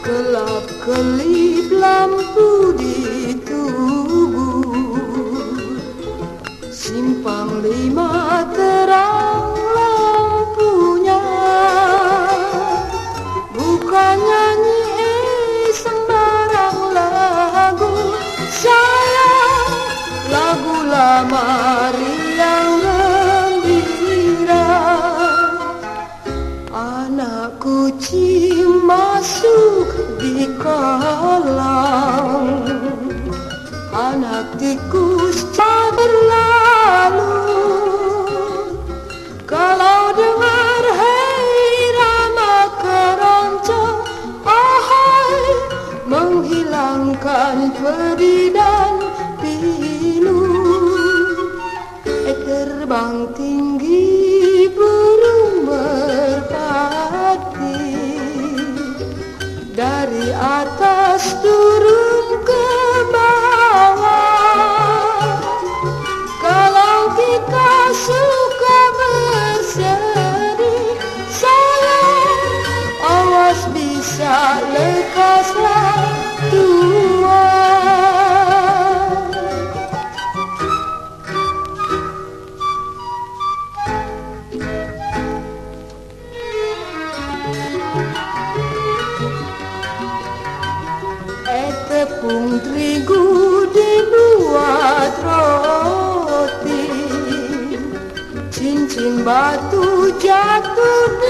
Kelap kelip lampu di tubuh. Simpang lima terang Anak kucing masuk di kolam. Anak tikus tak berlalu. Kalau dengar hei rama keroncong Ahai menghilangkan pedih dan pilu. Eh terbang tinggi Dari atas turun ke bawah. Kalau kita suka bersedih Sayang awas bisa lekaslah gudi buat roti Cincin batu jatuh di